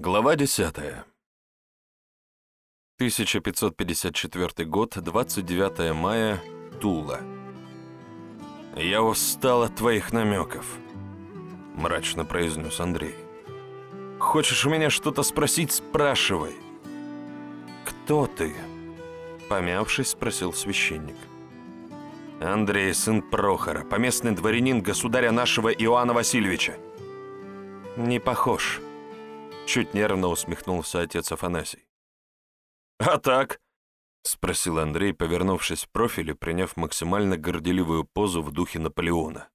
Глава 10. 1554 год, 29 мая, Тула. «Я устал от твоих намеков», — мрачно произнес Андрей. «Хочешь у меня что-то спросить, спрашивай». «Кто ты?» — помявшись, спросил священник. «Андрей, сын Прохора, поместный дворянин государя нашего Иоанна Васильевича». «Не похож», Чуть нервно усмехнулся отец Афанасий. «А так?» — спросил Андрей, повернувшись в профиле, приняв максимально горделивую позу в духе Наполеона.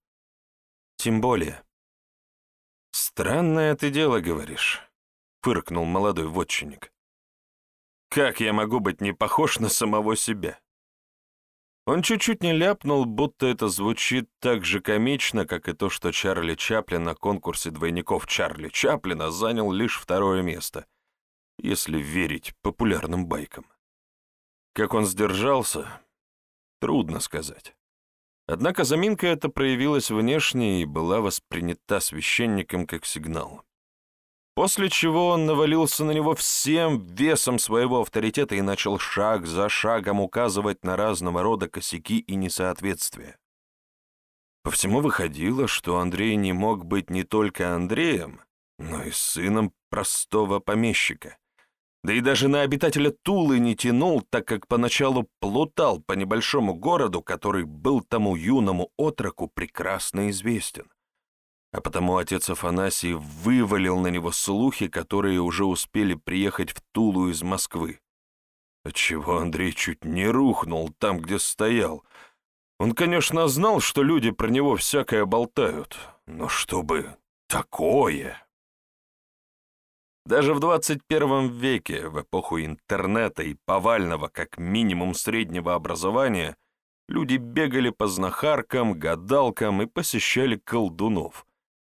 «Тем более». «Странное ты дело, говоришь», — фыркнул молодой вотчинник. «Как я могу быть не похож на самого себя?» Он чуть-чуть не ляпнул, будто это звучит так же комично, как и то, что Чарли Чаплин на конкурсе двойников Чарли Чаплина занял лишь второе место, если верить популярным байкам. Как он сдержался, трудно сказать. Однако заминка эта проявилась внешне и была воспринята священником как сигнал после чего он навалился на него всем весом своего авторитета и начал шаг за шагом указывать на разного рода косяки и несоответствия. По всему выходило, что Андрей не мог быть не только Андреем, но и сыном простого помещика. Да и даже на обитателя Тулы не тянул, так как поначалу плутал по небольшому городу, который был тому юному отроку прекрасно известен а потому отец Афанасий вывалил на него слухи, которые уже успели приехать в Тулу из Москвы. Отчего Андрей чуть не рухнул там, где стоял. Он, конечно, знал, что люди про него всякое болтают, но чтобы такое... Даже в 21 веке, в эпоху интернета и повального, как минимум, среднего образования, люди бегали по знахаркам, гадалкам и посещали колдунов —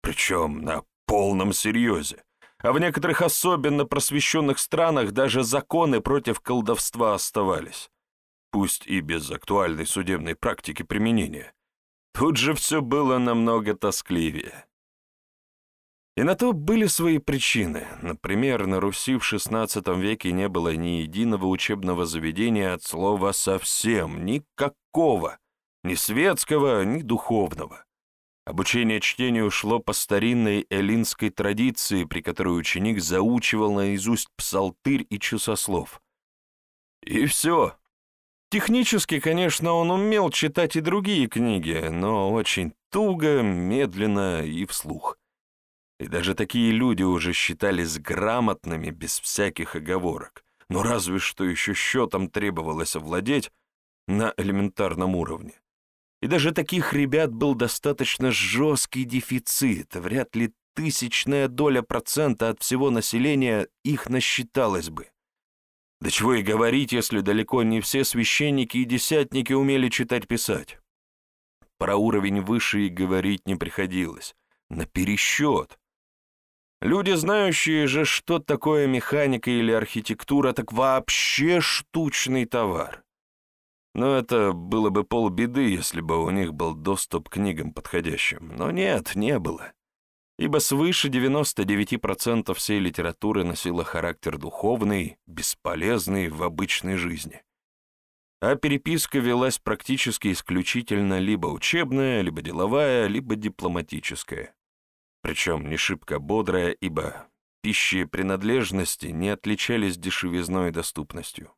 причем на полном серьезе. А в некоторых особенно просвещенных странах даже законы против колдовства оставались. Пусть и без актуальной судебной практики применения. Тут же все было намного тоскливее. И на то были свои причины. Например, на Руси в XVI веке не было ни единого учебного заведения от слова «совсем», никакого, ни светского, ни духовного. Обучение чтению шло по старинной эллинской традиции, при которой ученик заучивал наизусть псалтырь и часослов. И все. Технически, конечно, он умел читать и другие книги, но очень туго, медленно и вслух. И даже такие люди уже считались грамотными, без всяких оговорок. Но разве что еще счетом требовалось овладеть на элементарном уровне. И даже таких ребят был достаточно жесткий дефицит, вряд ли тысячная доля процента от всего населения их насчиталась бы. Да чего и говорить, если далеко не все священники и десятники умели читать-писать. Про уровень выше и говорить не приходилось. На пересчет. Люди, знающие же, что такое механика или архитектура, так вообще штучный товар. Но это было бы полбеды, если бы у них был доступ к книгам подходящим. Но нет, не было. Ибо свыше 99% всей литературы носила характер духовный, бесполезный в обычной жизни. А переписка велась практически исключительно либо учебная, либо деловая, либо дипломатическая. Причем не шибко бодрая, ибо пищи и принадлежности не отличались дешевизной и доступностью.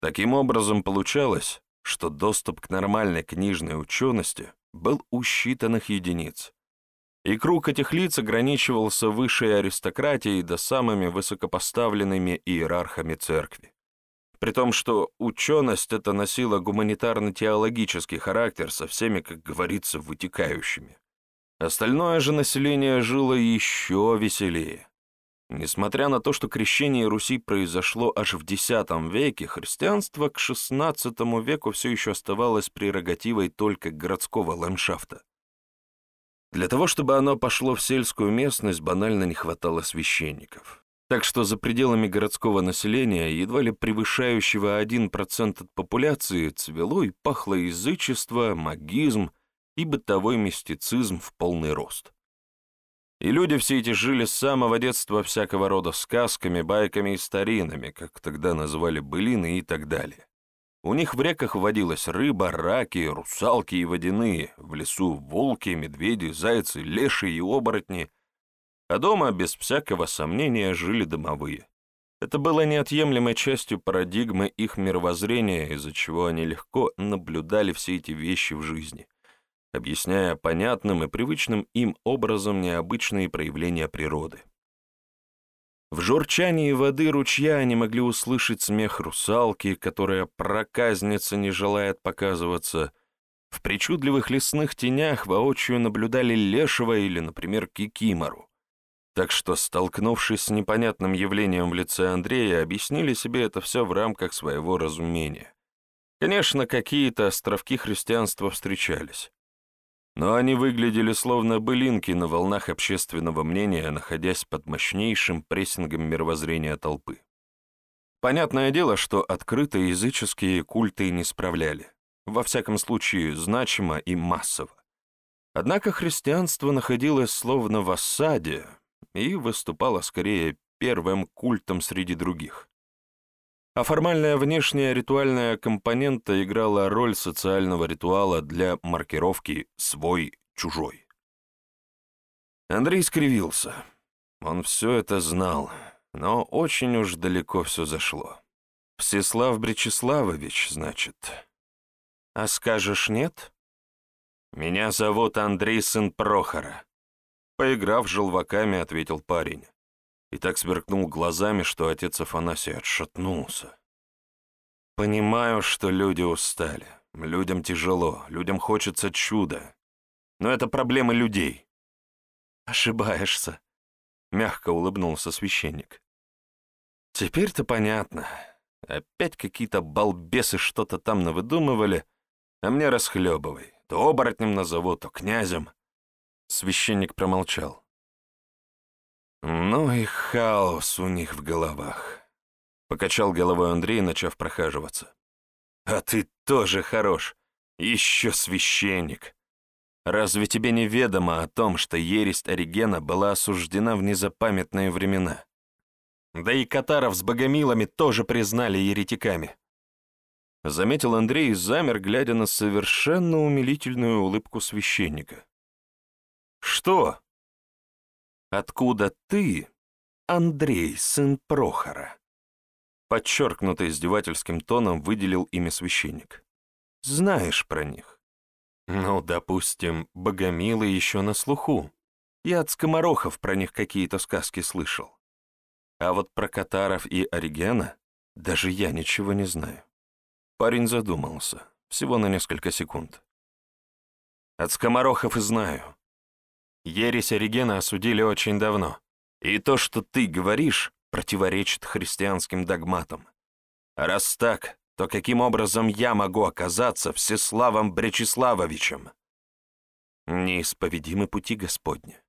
Таким образом, получалось, что доступ к нормальной книжной учености был у считанных единиц, и круг этих лиц ограничивался высшей аристократией до самыми высокопоставленными иерархами церкви. При том, что ученость это носила гуманитарно-теологический характер со всеми, как говорится, вытекающими. Остальное же население жило еще веселее. Несмотря на то, что крещение Руси произошло аж в X веке, христианство к XVI веку все еще оставалось прерогативой только городского ландшафта. Для того, чтобы оно пошло в сельскую местность, банально не хватало священников. Так что за пределами городского населения, едва ли превышающего 1% от популяции, цвело и пахло язычество, магизм и бытовой мистицизм в полный рост. И люди все эти жили с самого детства всякого рода сказками, байками и старинами, как тогда называли былины и так далее. У них в реках водилась рыба, раки, русалки и водяные, в лесу волки, медведи, зайцы, леши и оборотни, а дома, без всякого сомнения, жили домовые. Это было неотъемлемой частью парадигмы их мировоззрения, из-за чего они легко наблюдали все эти вещи в жизни — объясняя понятным и привычным им образом необычные проявления природы. В журчании воды ручья они могли услышать смех русалки, которая проказница не желает показываться. В причудливых лесных тенях воочию наблюдали лешего или, например, кикимору. Так что, столкнувшись с непонятным явлением в лице Андрея, объяснили себе это все в рамках своего разумения. Конечно, какие-то островки христианства встречались но они выглядели словно былинки на волнах общественного мнения, находясь под мощнейшим прессингом мировоззрения толпы. Понятное дело, что открытые языческие культы не справляли, во всяком случае, значимо и массово. Однако христианство находилось словно в осаде и выступало скорее первым культом среди других а формальная внешняя ритуальная компонента играла роль социального ритуала для маркировки «свой-чужой». Андрей скривился. Он все это знал, но очень уж далеко все зашло. Всеслав Бречеславович, значит. А скажешь нет? Меня зовут Андрей, сын Прохора. Поиграв желваками, ответил парень и так сверкнул глазами, что отец Афанасий отшатнулся. «Понимаю, что люди устали, людям тяжело, людям хочется чуда, но это проблемы людей». «Ошибаешься», — мягко улыбнулся священник. «Теперь-то понятно. Опять какие-то балбесы что-то там навыдумывали, а мне расхлебывай. То оборотнем назову, то князем». Священник промолчал. Ну и хаос у них в головах. Покачал головой Андрей, начав прохаживаться. А ты тоже хорош. Еще священник. Разве тебе не ведомо о том, что ересь Оригена была осуждена в незапамятные времена? Да и катаров с богомилами тоже признали еретиками. Заметил Андрей и замер, глядя на совершенно умилительную улыбку священника. «Что?» Откуда ты, Андрей, сын Прохора?» Подчеркнуто издевательским тоном выделил имя священник. «Знаешь про них?» «Ну, допустим, богомилы еще на слуху. Я от скоморохов про них какие-то сказки слышал. А вот про катаров и оригена даже я ничего не знаю». Парень задумался, всего на несколько секунд. «От скоморохов и знаю. Ересь Оригена осудили очень давно, и то, что ты говоришь, противоречит христианским догматам. раз так, то каким образом я могу оказаться Всеславом Бречеславовичем? Неисповедимы пути Господни.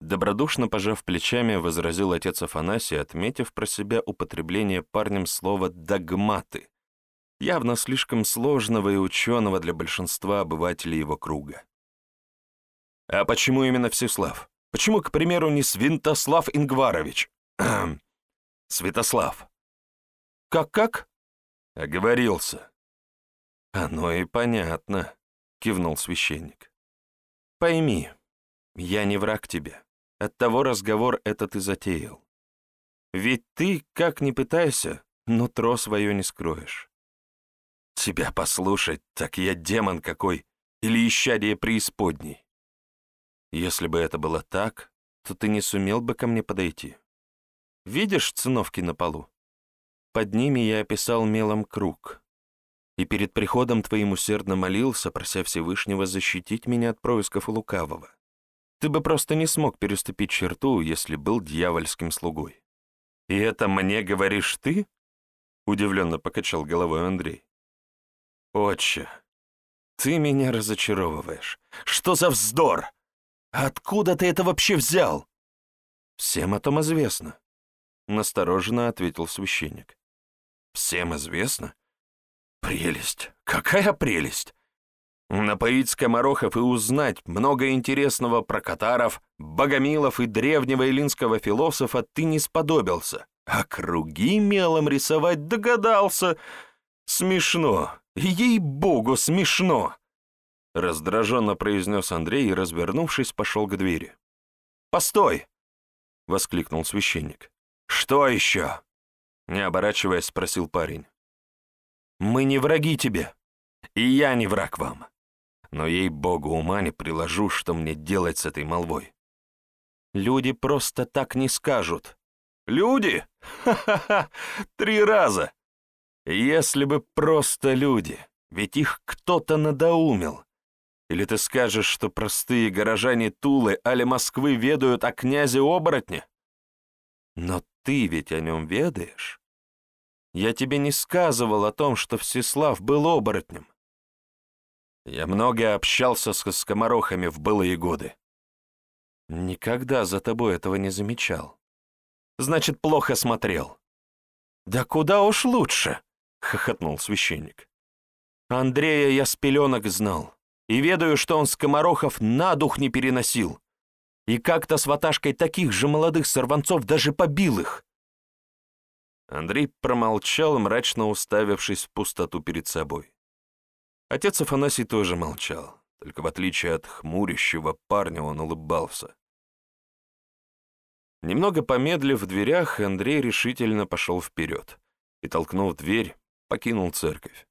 Добродушно пожав плечами, возразил отец Афанасий, отметив про себя употребление парнем слова «догматы», явно слишком сложного и ученого для большинства обывателей его круга. А почему именно Всеслав? Почему, к примеру, не Свинтослав Ингварович? Святослав. Как-как? Оговорился. Оно и понятно, кивнул священник. Пойми, я не враг тебе. Оттого разговор этот и затеял. Ведь ты, как ни пытайся, нутро свое не скроешь. Тебя послушать, так я демон какой, или исчадие преисподней. Если бы это было так, то ты не сумел бы ко мне подойти. Видишь циновки на полу? Под ними я описал мелом круг. И перед приходом твоим усердно молился, прося Всевышнего защитить меня от происков лукавого. Ты бы просто не смог переступить черту, если был дьявольским слугой. «И это мне говоришь ты?» — удивленно покачал головой Андрей. «Отче, ты меня разочаровываешь. Что за вздор? «Откуда ты это вообще взял?» «Всем о том известно», — настороженно ответил священник. «Всем известно? Прелесть! Какая прелесть! Напоить скоморохов и узнать много интересного про катаров, богомилов и древнего эллинского философа ты не сподобился, а круги мелом рисовать догадался. Смешно, ей-богу, смешно!» Раздраженно произнес Андрей и, развернувшись, пошел к двери. «Постой!» — воскликнул священник. «Что еще?» — не оборачиваясь, спросил парень. «Мы не враги тебе, и я не враг вам но ей-богу ума не приложу, что мне делать с этой молвой. Люди просто так не скажут. Люди? Ха-ха-ха! Три раза! Если бы просто люди, ведь их кто-то надоумил. Или ты скажешь, что простые горожане Тулы али Москвы ведают о князе-оборотне? Но ты ведь о нем ведаешь. Я тебе не сказывал о том, что Всеслав был оборотнем. Я много общался с скоморохами в былые годы. Никогда за тобой этого не замечал. Значит, плохо смотрел. Да куда уж лучше, хохотнул священник. Андрея я с пеленок знал, и ведаю, что он скоморохов на дух не переносил. И как-то с ваташкой таких же молодых сорванцов даже побил их. Андрей промолчал, мрачно уставившись в пустоту перед собой. Отец Афанасий тоже молчал, только в отличие от хмурящего парня он улыбался. Немного помедлив в дверях, Андрей решительно пошел вперед и, толкнув дверь, покинул церковь.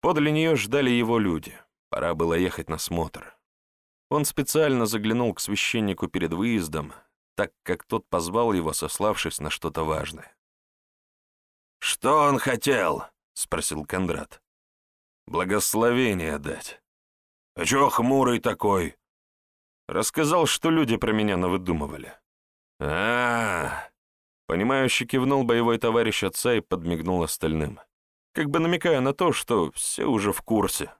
Подле нее ждали его люди, пора было ехать на смотр. Он специально заглянул к священнику перед выездом, так как тот позвал его, сославшись на что-то важное. «Что он хотел?» — спросил Кондрат благословение дать. А чё хмурый такой? Рассказал, что люди про меня навыдумывали. а, -а, -а кивнул боевой товарищ отца и подмигнул остальным, как бы намекая на то, что все уже в курсе.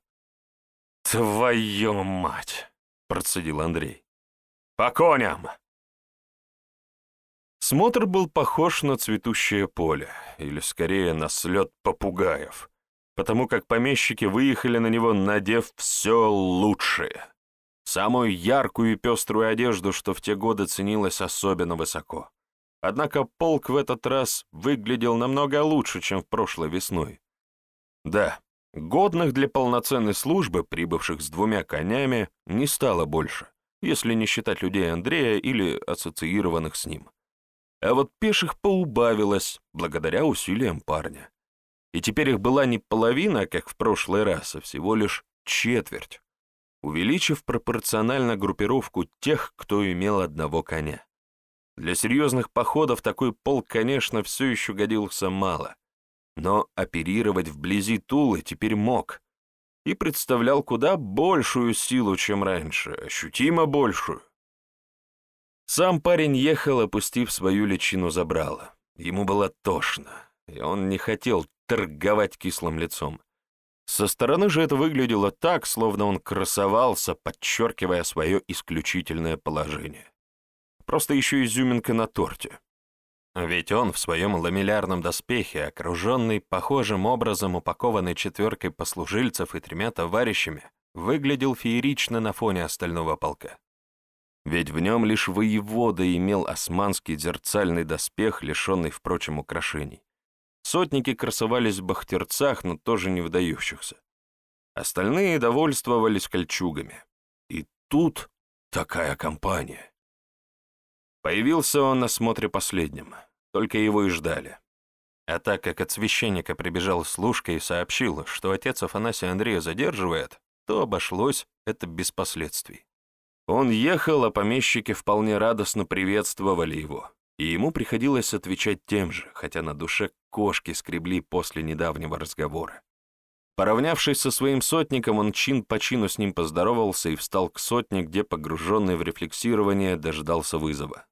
«Твою мать!» — процедил Андрей. «По коням!» Смотр был похож на цветущее поле, или скорее на слет попугаев потому как помещики выехали на него, надев все лучшее. Самую яркую и пеструю одежду, что в те годы ценилось особенно высоко. Однако полк в этот раз выглядел намного лучше, чем в прошлой весной. Да, годных для полноценной службы, прибывших с двумя конями, не стало больше, если не считать людей Андрея или ассоциированных с ним. А вот пеших поубавилось, благодаря усилиям парня и теперь их была не половина, как в прошлый раз, а всего лишь четверть, увеличив пропорционально группировку тех, кто имел одного коня. Для серьезных походов такой полк, конечно, все еще годился мало, но оперировать вблизи Тулы теперь мог и представлял куда большую силу, чем раньше, ощутимо большую. Сам парень ехал, опустив свою личину забрала. Ему было тошно, и он не хотел торговать кислым лицом. Со стороны же это выглядело так, словно он красовался, подчеркивая свое исключительное положение. Просто еще изюминка на торте. Ведь он в своем ламеллярном доспехе, окруженный похожим образом упакованной четверкой послужильцев и тремя товарищами, выглядел феерично на фоне остального полка. Ведь в нем лишь воевода имел османский зерцальный доспех, лишенный, впрочем, украшений. Сотники красовались в бахтерцах, но тоже не выдающихся. Остальные довольствовались кольчугами. И тут такая компания. Появился он на смотре последним, только его и ждали. А так как от священника прибежал служка и сообщил, что отец Афанасия Андрея задерживает, то обошлось это без последствий. Он ехал, а помещики вполне радостно приветствовали его и ему приходилось отвечать тем же, хотя на душе кошки скребли после недавнего разговора. Поравнявшись со своим сотником, он чин по чину с ним поздоровался и встал к сотне, где, погруженный в рефлексирование, дождался вызова.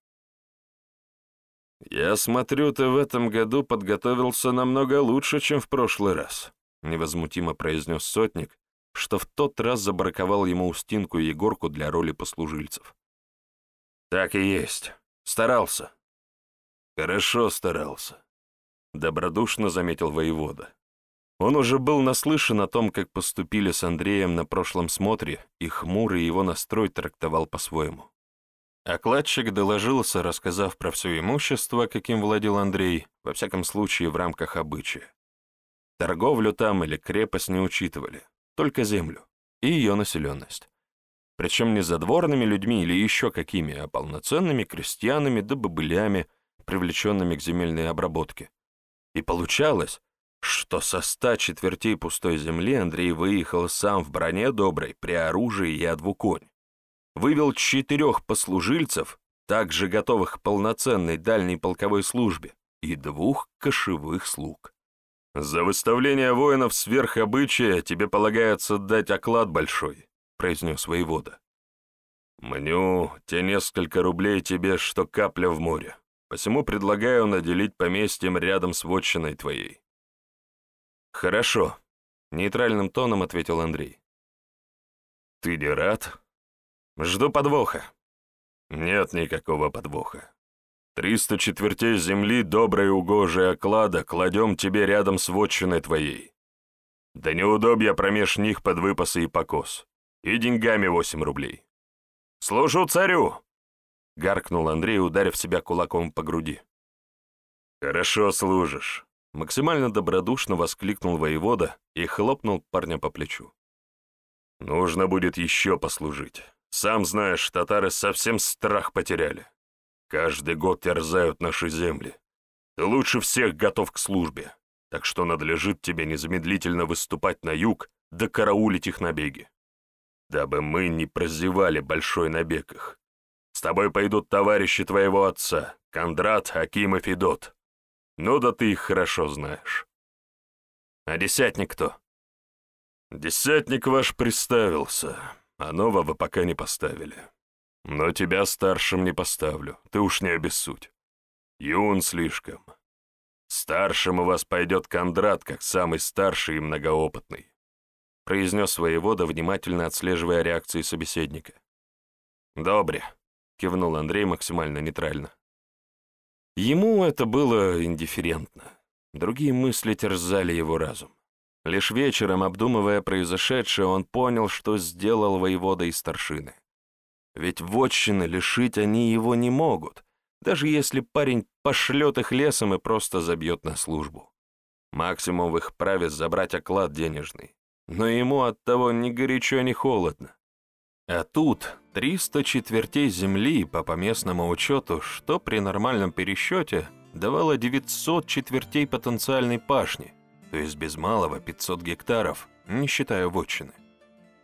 «Я смотрю, ты в этом году подготовился намного лучше, чем в прошлый раз», невозмутимо произнес сотник, что в тот раз забраковал ему Устинку и Егорку для роли послужильцев. «Так и есть. Старался. «Хорошо старался», — добродушно заметил воевода. Он уже был наслышан о том, как поступили с Андреем на прошлом смотре, и хмурый его настрой трактовал по-своему. Окладчик доложился, рассказав про все имущество, каким владел Андрей, во всяком случае в рамках обычая. Торговлю там или крепость не учитывали, только землю и ее населенность. Причем не задворными людьми или еще какими, а полноценными крестьянами да бобылями, привлеченными к земельной обработке. И получалось, что со ста четвертей пустой земли Андрей выехал сам в броне доброй, при оружии и двуконь. Вывел четырех послужильцев, также готовых к полноценной дальней полковой службе, и двух кошевых слуг. «За выставление воинов сверх обычая тебе полагается дать оклад большой», — произнес воевода. «Мню те несколько рублей тебе, что капля в море, посему предлагаю наделить поместьем рядом с вотчиной твоей. «Хорошо», — нейтральным тоном ответил Андрей. «Ты не рад?» «Жду подвоха». «Нет никакого подвоха. Триста четвертей земли, доброй угожей оклада, кладем тебе рядом с вотчиной твоей. Да неудобья промеж них под выпасы и покос. И деньгами восемь рублей». «Служу царю!» — гаркнул Андрей, ударив себя кулаком по груди. «Хорошо служишь. Максимально добродушно воскликнул воевода и хлопнул парня по плечу. «Нужно будет еще послужить. Сам знаешь, татары совсем страх потеряли. Каждый год терзают наши земли. Ты лучше всех готов к службе, так что надлежит тебе незамедлительно выступать на юг да караулить их набеги. Дабы мы не прозевали большой набег их. С тобой пойдут товарищи твоего отца, Кондрат, Аким и Федот. Ну да ты их хорошо знаешь. А десятник кто? Десятник ваш представился, а нового пока не поставили. Но тебя старшим не поставлю, ты уж не обессудь. Юн слишком. Старшим у вас пойдет Кондрат, как самый старший и многоопытный», произнес воевода, внимательно отслеживая реакции собеседника. «Добре», — кивнул Андрей максимально нейтрально. Ему это было индифферентно. Другие мысли терзали его разум. Лишь вечером, обдумывая произошедшее, он понял, что сделал воевода и старшины. Ведь вотчины лишить они его не могут, даже если парень пошлет их лесом и просто забьет на службу. Максимум в их праве забрать оклад денежный. Но ему от того ни горячо, ни холодно. А тут 300 четвертей земли по поместному учету, что при нормальном пересчете давало 900 четвертей потенциальной пашни, то есть без малого 500 гектаров, не считая вотчины.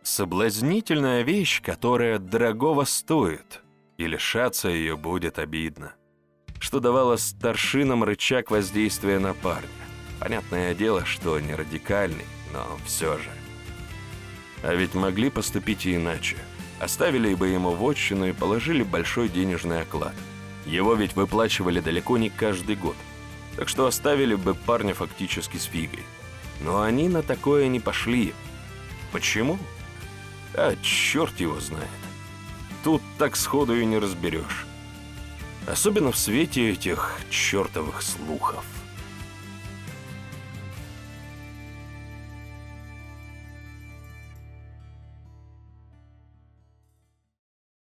Соблазнительная вещь, которая дорогого стоит, и лишаться ее будет обидно. Что давало старшинам рычаг воздействия на парня. Понятное дело, что не радикальный, но все же. А ведь могли поступить и иначе. Оставили бы ему вотчину и положили большой денежный оклад. Его ведь выплачивали далеко не каждый год. Так что оставили бы парня фактически с фигой. Но они на такое не пошли. Почему? А черт его знает. Тут так сходу и не разберешь. Особенно в свете этих чертовых слухов.